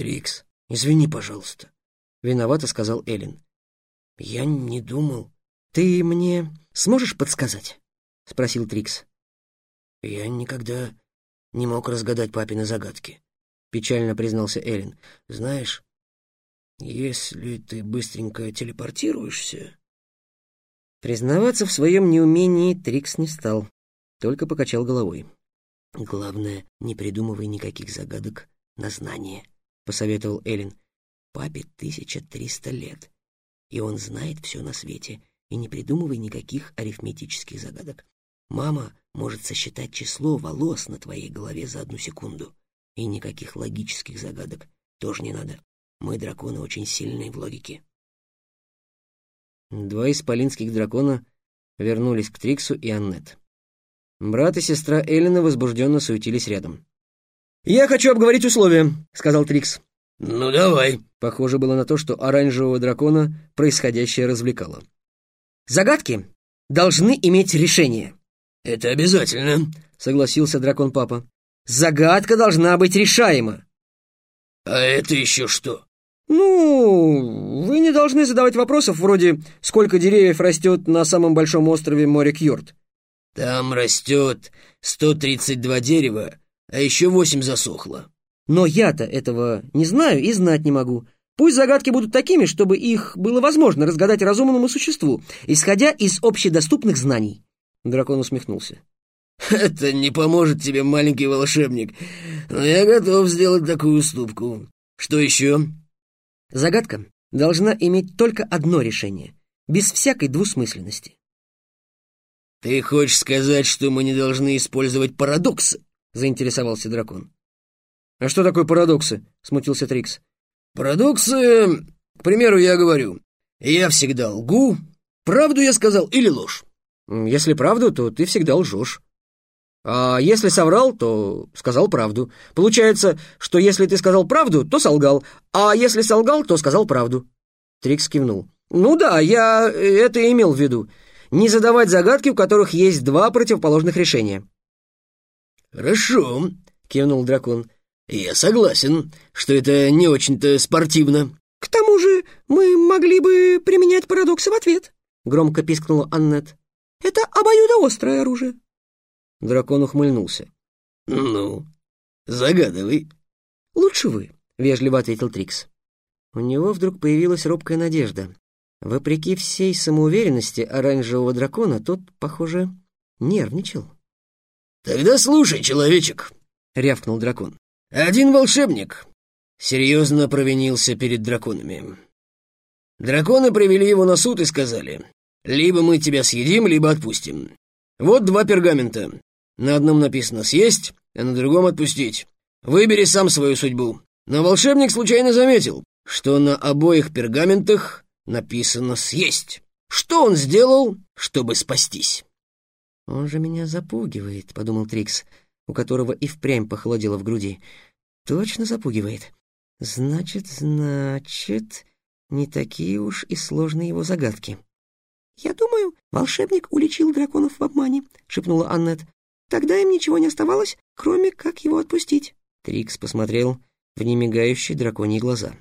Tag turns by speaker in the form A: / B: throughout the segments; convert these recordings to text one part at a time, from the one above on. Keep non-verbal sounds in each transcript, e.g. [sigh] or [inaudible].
A: «Трикс, извини, пожалуйста», — виновато сказал Эллен. «Я не думал». «Ты мне сможешь подсказать?» — спросил Трикс.
B: «Я никогда не мог разгадать папины загадки», — печально признался Эллен. «Знаешь, если ты быстренько телепортируешься...»
A: Признаваться в своем неумении Трикс не стал, только покачал головой.
B: «Главное, не придумывай никаких загадок на знание», — посоветовал Эллен. «Папе тысяча триста лет, и он знает все на свете, и не придумывай никаких арифметических загадок. Мама может сосчитать число волос на твоей голове за одну секунду, и никаких логических загадок тоже не надо. Мы, драконы, очень сильные в логике».
A: Два исполинских дракона вернулись к Триксу и Аннет. Брат и сестра Эллина возбужденно суетились рядом. «Я хочу обговорить условия», — сказал Трикс.
B: «Ну, давай».
A: Похоже было на то, что оранжевого дракона происходящее развлекало. «Загадки должны иметь решение».
B: «Это обязательно», — согласился дракон-папа.
A: «Загадка должна быть решаема».
B: «А это еще что?»
A: «Ну, вы не должны задавать вопросов вроде «Сколько деревьев растет на самом большом острове море Кьорд?»
B: Там растет 132 дерева, а еще восемь засохло.
A: Но я-то этого не знаю и знать не могу. Пусть загадки будут такими, чтобы их было возможно разгадать разумному существу, исходя из общедоступных знаний. Дракон усмехнулся. [laughs]
B: «Это не поможет тебе, маленький волшебник, но я готов сделать такую уступку. Что еще?»
A: Загадка должна иметь только одно решение, без всякой двусмысленности.
B: «Ты хочешь сказать, что мы не должны использовать парадоксы?» — заинтересовался дракон.
A: «А что такое парадоксы?» — смутился Трикс.
B: «Парадоксы... К примеру, я говорю, я всегда лгу, правду я сказал или ложь?»
A: «Если правду, то ты всегда лжешь. А если соврал, то сказал правду. Получается, что если ты сказал правду, то солгал, а если солгал, то сказал правду». Трикс кивнул. «Ну да, я это имел в виду не задавать загадки, у которых есть два противоположных решения.
B: «Хорошо», — кивнул дракон. «Я согласен, что это не очень-то спортивно».
C: «К тому же мы могли бы применять парадоксы в ответ», — громко пискнула Аннет. «Это обоюдоострое оружие».
A: Дракон ухмыльнулся.
B: «Ну, загадывай».
A: «Лучше вы», — вежливо ответил Трикс. У него вдруг появилась робкая надежда. Вопреки всей самоуверенности оранжевого дракона, тот, похоже, нервничал.
B: «Тогда слушай, человечек», — рявкнул дракон. «Один волшебник серьезно провинился перед драконами. Драконы привели его на суд и сказали, либо мы тебя съедим, либо отпустим. Вот два пергамента. На одном написано «съесть», а на другом «отпустить». Выбери сам свою судьбу. Но волшебник случайно заметил, что на обоих пергаментах написано «съесть». Что он сделал, чтобы спастись?
A: «Он же меня запугивает», — подумал Трикс, у которого и впрямь похолодело в груди. «Точно запугивает. Значит, значит, не такие уж и сложные его загадки».
C: «Я думаю, волшебник уличил драконов в обмане», — шепнула Аннет. «Тогда им ничего не оставалось, кроме как его отпустить».
A: Трикс посмотрел в немигающие драконьи глаза.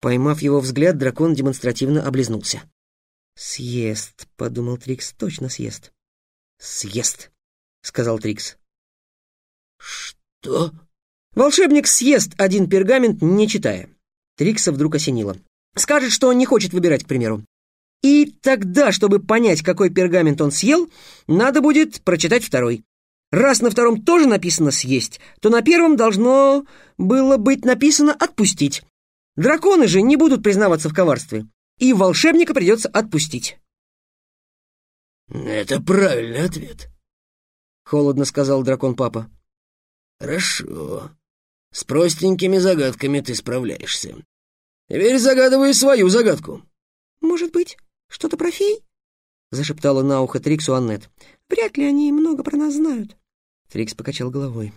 A: Поймав его взгляд, дракон демонстративно облизнулся. «Съест», — подумал Трикс, — «точно съест». «Съест», — сказал Трикс.
B: «Что?»
A: «Волшебник съест один пергамент, не читая». Трикса вдруг осенило. «Скажет, что он не хочет выбирать, к примеру. И тогда, чтобы понять, какой пергамент он съел, надо будет прочитать второй. Раз на втором тоже написано «съесть», то на первом должно было быть написано «отпустить». Драконы же не будут признаваться в коварстве, и волшебника придется отпустить.
B: «Это правильный ответ», — холодно сказал дракон-папа. «Хорошо. С простенькими загадками ты справляешься. Теперь загадывай свою загадку».
C: «Может быть, что-то про фей?»
A: — зашептала на ухо Триксу Аннет.
C: «Вряд ли они много про нас знают».
A: Трикс покачал головой.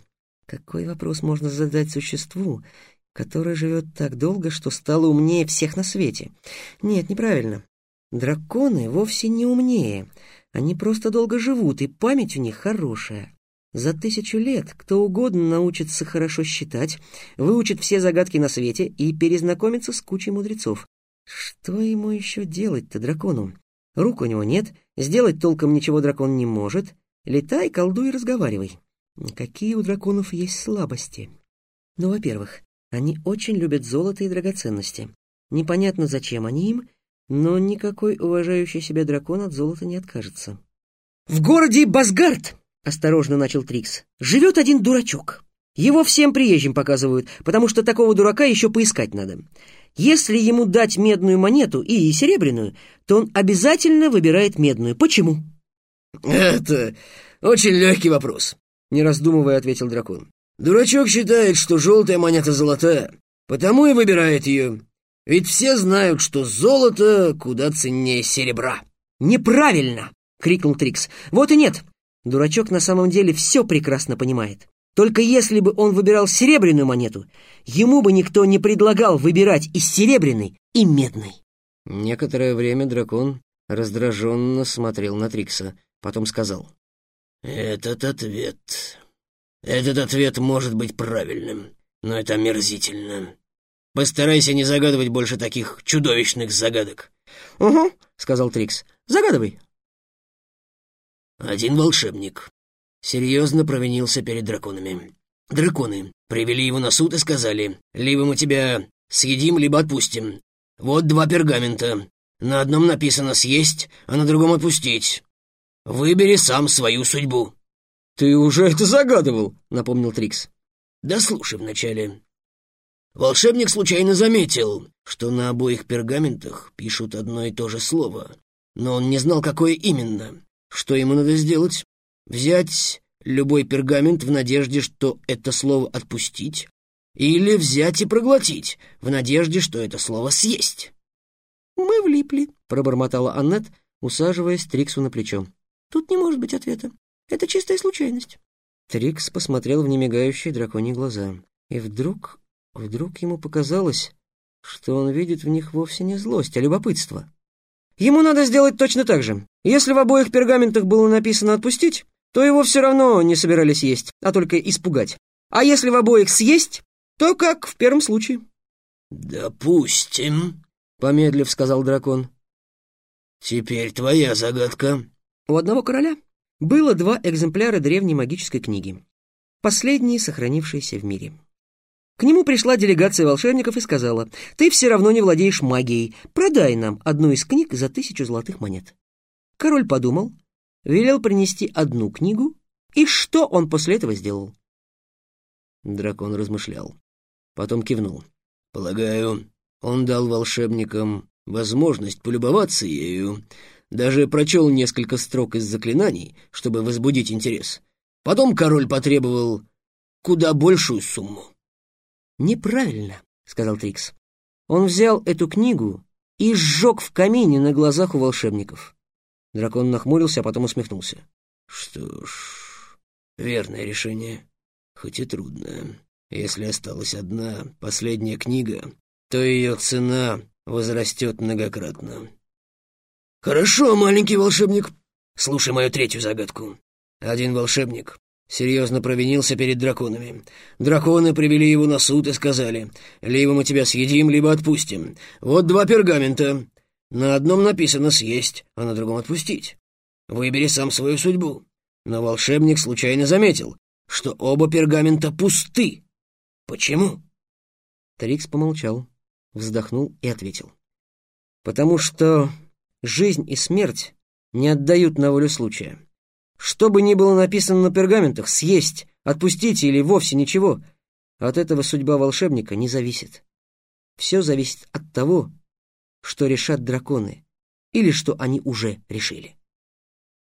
A: «Какой вопрос можно задать существу, которое живет так долго, что стало умнее всех на свете. Нет, неправильно. Драконы вовсе не умнее. Они просто долго живут, и память у них хорошая. За тысячу лет кто угодно научится хорошо считать, выучит все загадки на свете и перезнакомится с кучей мудрецов. Что ему еще делать-то дракону? Рук у него нет, сделать толком ничего дракон не может. Летай, колдуй разговаривай. Какие у драконов есть слабости? Ну, во-первых, они очень любят золото и драгоценности. Непонятно, зачем они им, но никакой уважающий себя дракон от золота не откажется. «В городе Басгард!» — осторожно начал Трикс. «Живет один дурачок. Его всем приезжим показывают, потому что такого дурака еще поискать надо. Если ему дать медную монету и серебряную, то он обязательно выбирает медную. Почему?»
B: «Это очень легкий вопрос», — не раздумывая ответил дракон. «Дурачок считает, что желтая монета золотая, потому и выбирает ее. Ведь все знают, что золото куда ценнее серебра».
A: «Неправильно!» — крикнул Трикс. «Вот и нет. Дурачок на самом деле все прекрасно понимает. Только если бы он выбирал серебряную монету, ему бы никто не предлагал выбирать из серебряной и медной».
B: Некоторое время дракон раздраженно смотрел на Трикса, потом сказал. «Этот ответ... Этот ответ может быть правильным, но это омерзительно. Постарайся не загадывать больше таких чудовищных загадок».
A: «Угу», — сказал Трикс. «Загадывай».
B: Один волшебник серьезно провинился перед драконами. Драконы привели его на суд и сказали, «Либо мы тебя съедим, либо отпустим. Вот два пергамента. На одном написано «съесть», а на другом «отпустить». Выбери сам свою судьбу».
A: «Ты уже это загадывал», — напомнил Трикс.
B: «Да слушай вначале». Волшебник случайно заметил, что на обоих пергаментах пишут одно и то же слово, но он не знал, какое именно. Что ему надо сделать? Взять любой пергамент в надежде, что это слово «отпустить», или взять и проглотить, в надежде, что это слово «съесть».
C: «Мы влипли», —
A: пробормотала Аннет, усаживаясь Триксу на плечо.
C: «Тут не может быть ответа. Это чистая случайность».
A: Трикс посмотрел в немигающие драконьи глаза. И вдруг, вдруг ему показалось, что он видит в них вовсе не злость, а любопытство. Ему надо сделать точно так же. Если в обоих пергаментах было написано «отпустить», то его все равно не собирались есть, а только испугать. А если в обоих съесть, то как в первом случае.
B: «Допустим», — помедлив сказал дракон. «Теперь твоя загадка».
A: У одного короля было два экземпляра древней магической книги, последние сохранившиеся в мире. К нему пришла делегация волшебников и сказала, «Ты все равно не владеешь магией, продай нам одну из книг за тысячу золотых монет». Король подумал, велел принести одну книгу, и что он после этого сделал?
B: Дракон размышлял, потом кивнул. «Полагаю, он дал волшебникам возможность полюбоваться ею, даже прочел несколько строк из заклинаний, чтобы возбудить интерес. Потом король потребовал куда большую сумму.
A: «Неправильно», — сказал Трикс. Он взял эту книгу и сжег в камине на глазах у волшебников. Дракон нахмурился, а потом усмехнулся.
B: «Что ж, верное решение, хоть и трудное. Если осталась одна, последняя книга, то ее цена возрастет многократно». «Хорошо, маленький волшебник. Слушай мою третью загадку. Один волшебник серьезно провинился перед драконами. Драконы привели его на суд и сказали, «Либо мы тебя съедим, либо отпустим. Вот два пергамента. На одном написано «съесть», а на другом «отпустить». Выбери сам свою судьбу». Но волшебник случайно заметил, что оба пергамента пусты. Почему?
A: Трикс помолчал, вздохнул и ответил. «Потому что жизнь и смерть не отдают на волю случая. Что бы ни было написано на пергаментах, съесть, отпустить или вовсе ничего, от этого судьба волшебника не зависит. Все зависит от того, что решат драконы, или что они уже решили.